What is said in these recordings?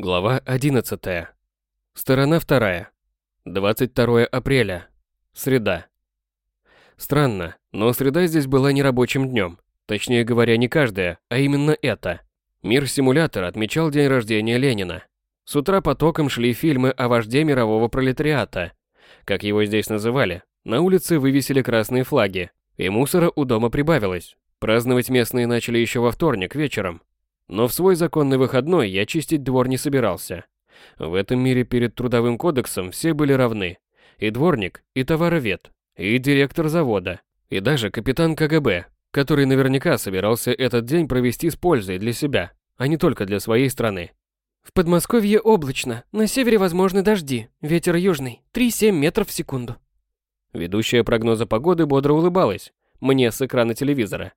Глава 11. Сторона 2. 22 апреля. Среда. Странно, но среда здесь была не рабочим днем. Точнее говоря, не каждая, а именно это. Мир-симулятор отмечал день рождения Ленина. С утра потоком шли фильмы о вожде мирового пролетариата. Как его здесь называли, на улице вывесили красные флаги, и мусора у дома прибавилось. Праздновать местные начали еще во вторник вечером, но в свой законный выходной я чистить двор не собирался. В этом мире перед трудовым кодексом все были равны. И дворник, и товаровед, и директор завода, и даже капитан КГБ, который наверняка собирался этот день провести с пользой для себя, а не только для своей страны. В Подмосковье облачно, на севере возможны дожди, ветер южный, 3-7 метров в секунду. Ведущая прогноза погоды бодро улыбалась, мне с экрана телевизора.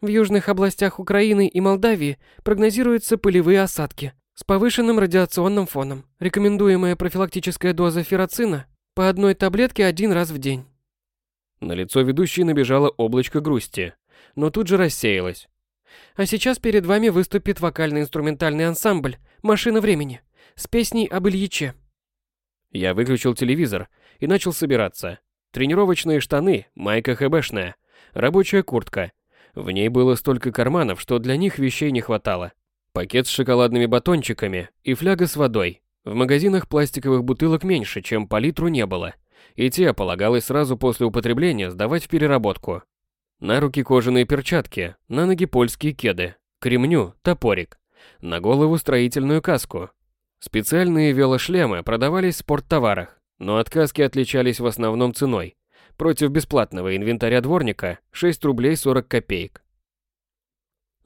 В южных областях Украины и Молдавии прогнозируются пылевые осадки с повышенным радиационным фоном. Рекомендуемая профилактическая доза ферроцина по одной таблетке один раз в день. На лицо ведущей набежало облачко грусти, но тут же рассеялось. А сейчас перед вами выступит вокально-инструментальный ансамбль «Машина времени» с песней об Ильиче. Я выключил телевизор и начал собираться. Тренировочные штаны, майка хэбэшная, рабочая куртка, в ней было столько карманов, что для них вещей не хватало. Пакет с шоколадными батончиками и фляга с водой. В магазинах пластиковых бутылок меньше, чем по литру не было. И те полагалось сразу после употребления сдавать в переработку. На руки кожаные перчатки, на ноги польские кеды, к ремню топорик, на голову строительную каску. Специальные велошлемы продавались в спорттоварах, но от каски отличались в основном ценой. Против бесплатного инвентаря дворника 6 рублей 40 копеек.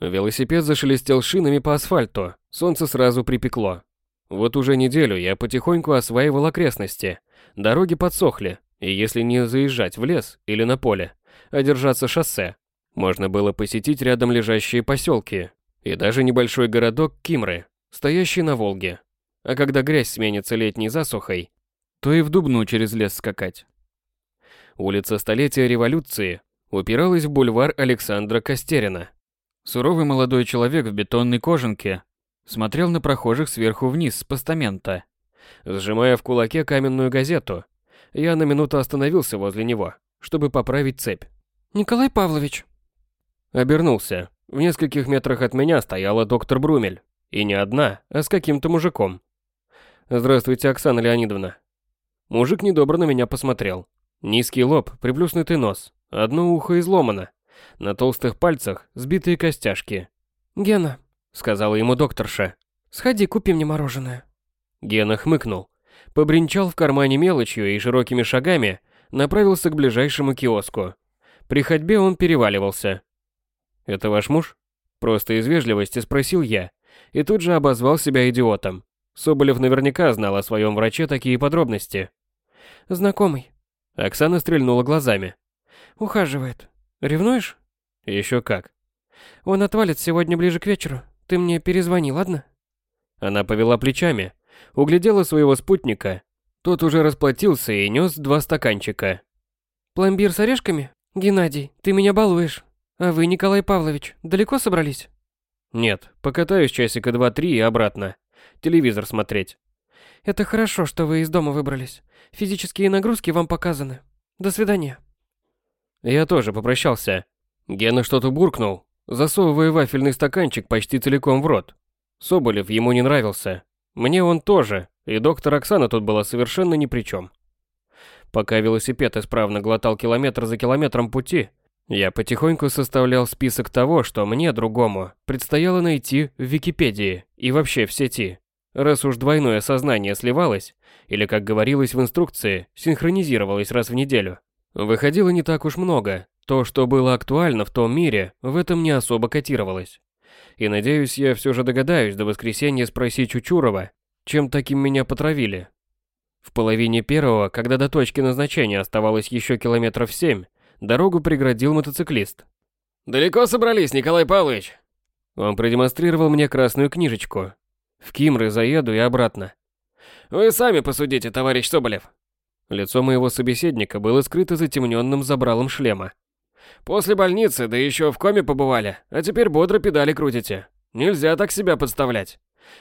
Велосипед зашелестел шинами по асфальту, солнце сразу припекло. Вот уже неделю я потихоньку осваивал окрестности. Дороги подсохли, и если не заезжать в лес или на поле, а держаться шоссе, можно было посетить рядом лежащие поселки и даже небольшой городок Кимры, стоящий на Волге. А когда грязь сменится летней засухой, то и в Дубну через лес скакать. Улица Столетия Революции упиралась в бульвар Александра Костерина. Суровый молодой человек в бетонной кожанке смотрел на прохожих сверху вниз с постамента. Сжимая в кулаке каменную газету, я на минуту остановился возле него, чтобы поправить цепь. «Николай Павлович!» Обернулся. В нескольких метрах от меня стояла доктор Брумель. И не одна, а с каким-то мужиком. «Здравствуйте, Оксана Леонидовна». Мужик недобро на меня посмотрел. Низкий лоб, приплюснутый нос, одно ухо изломано. На толстых пальцах сбитые костяшки. «Гена», — сказала ему докторша, — «сходи, купи мне мороженое». Гена хмыкнул, побренчал в кармане мелочью и широкими шагами направился к ближайшему киоску. При ходьбе он переваливался. «Это ваш муж?» Просто из вежливости спросил я, и тут же обозвал себя идиотом. Соболев наверняка знал о своем враче такие подробности. «Знакомый», Оксана стрельнула глазами. «Ухаживает. Ревнуешь?» «Еще как». «Он отвалит сегодня ближе к вечеру. Ты мне перезвони, ладно?» Она повела плечами, углядела своего спутника. Тот уже расплатился и нес два стаканчика. «Пломбир с орешками? Геннадий, ты меня балуешь. А вы, Николай Павлович, далеко собрались?» «Нет, покатаюсь часика два-три и обратно. Телевизор смотреть». «Это хорошо, что вы из дома выбрались. Физические нагрузки вам показаны. До свидания. Я тоже попрощался. Гена что-то буркнул, засовывая вафельный стаканчик почти целиком в рот. Соболев ему не нравился. Мне он тоже, и доктор Оксана тут была совершенно ни при чем. Пока велосипед исправно глотал километр за километром пути, я потихоньку составлял список того, что мне, другому, предстояло найти в Википедии и вообще в сети. Раз уж двойное сознание сливалось, или, как говорилось в инструкции, синхронизировалось раз в неделю, выходило не так уж много. То, что было актуально в том мире, в этом не особо котировалось. И надеюсь, я все же догадаюсь до воскресенья спросить Чучурова, чем таким меня потравили. В половине первого, когда до точки назначения оставалось еще километров семь, дорогу преградил мотоциклист. «Далеко собрались, Николай Павлович?» Он продемонстрировал мне красную книжечку, в Кимры заеду и обратно. Вы сами посудите, товарищ Соболев. Лицо моего собеседника было скрыто затемненным забралом шлема. После больницы, да еще в коме побывали, а теперь бодро педали крутите. Нельзя так себя подставлять.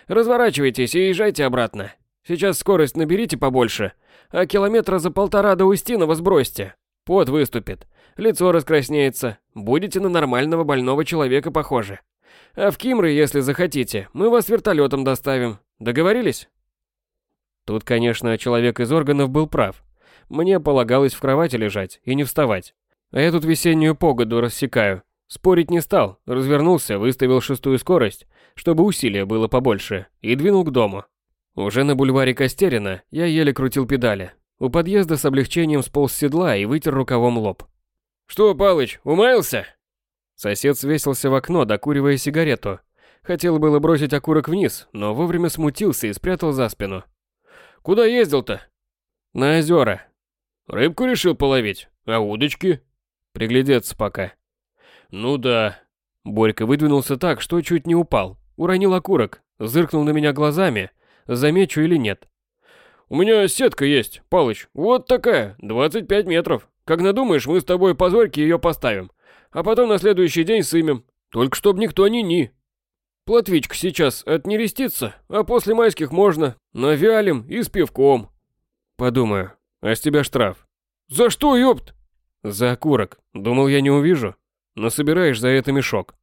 Разворачивайтесь и езжайте обратно. Сейчас скорость наберите побольше, а километра за полтора до Устинова сбросьте. Пот выступит, лицо раскраснеется, будете на нормального больного человека похожи. А в Кимры, если захотите, мы вас вертолетом доставим. Договорились? Тут, конечно, человек из органов был прав. Мне полагалось в кровати лежать и не вставать. А я тут весеннюю погоду рассекаю. Спорить не стал, развернулся, выставил шестую скорость, чтобы усилия было побольше, и двинул к дому. Уже на бульваре Костерина я еле крутил педали. У подъезда с облегчением сполз с седла и вытер рукавом лоб. «Что, Палыч, умаялся?» Сосед свесился в окно, докуривая сигарету. Хотел было бросить окурок вниз, но вовремя смутился и спрятал за спину. «Куда ездил-то?» «На озера». «Рыбку решил половить? А удочки?» «Приглядеться пока». «Ну да». Борька выдвинулся так, что чуть не упал. Уронил окурок, зыркнул на меня глазами, замечу или нет. «У меня сетка есть, Палыч, вот такая, 25 метров. Как надумаешь, мы с тобой по зорьке ее поставим, а потом на следующий день сымем. Только чтоб никто не ни. Плотвичка сейчас отнерестится, а после майских можно, навялим и с пивком». «Подумаю, а с тебя штраф». «За что, ёпт?» «За окурок. Думал, я не увижу. Но собираешь за это мешок».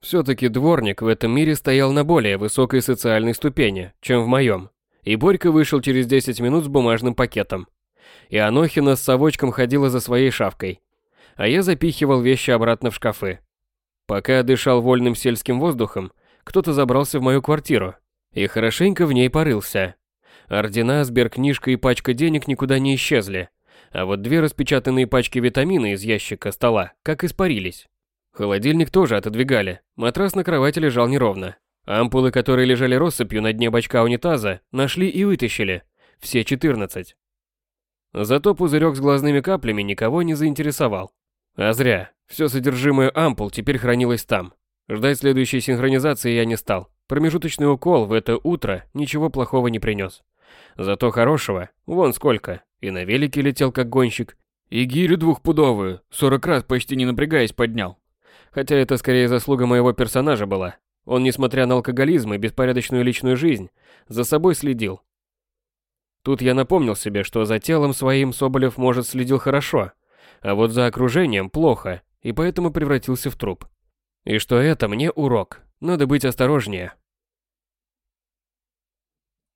Все-таки дворник в этом мире стоял на более высокой социальной ступени, чем в моем. И Борька вышел через 10 минут с бумажным пакетом. И Анохина с совочком ходила за своей шавкой. А я запихивал вещи обратно в шкафы. Пока дышал вольным сельским воздухом, кто-то забрался в мою квартиру и хорошенько в ней порылся. Ордена, сберкнижка и пачка денег никуда не исчезли, а вот две распечатанные пачки витамина из ящика стола как испарились. Холодильник тоже отодвигали, матрас на кровати лежал неровно. Ампулы, которые лежали россыпью на дне бачка унитаза, нашли и вытащили. Все 14. Зато пузырек с глазными каплями никого не заинтересовал. А зря. Все содержимое ампул теперь хранилось там. Ждать следующей синхронизации я не стал. Промежуточный укол в это утро ничего плохого не принес. Зато хорошего, вон сколько. И на велике летел как гонщик. И гирю двухпудовую, 40 раз почти не напрягаясь поднял. Хотя это скорее заслуга моего персонажа была. Он, несмотря на алкоголизм и беспорядочную личную жизнь, за собой следил. Тут я напомнил себе, что за телом своим Соболев, может, следил хорошо, а вот за окружением плохо, и поэтому превратился в труп. И что это мне урок. Надо быть осторожнее.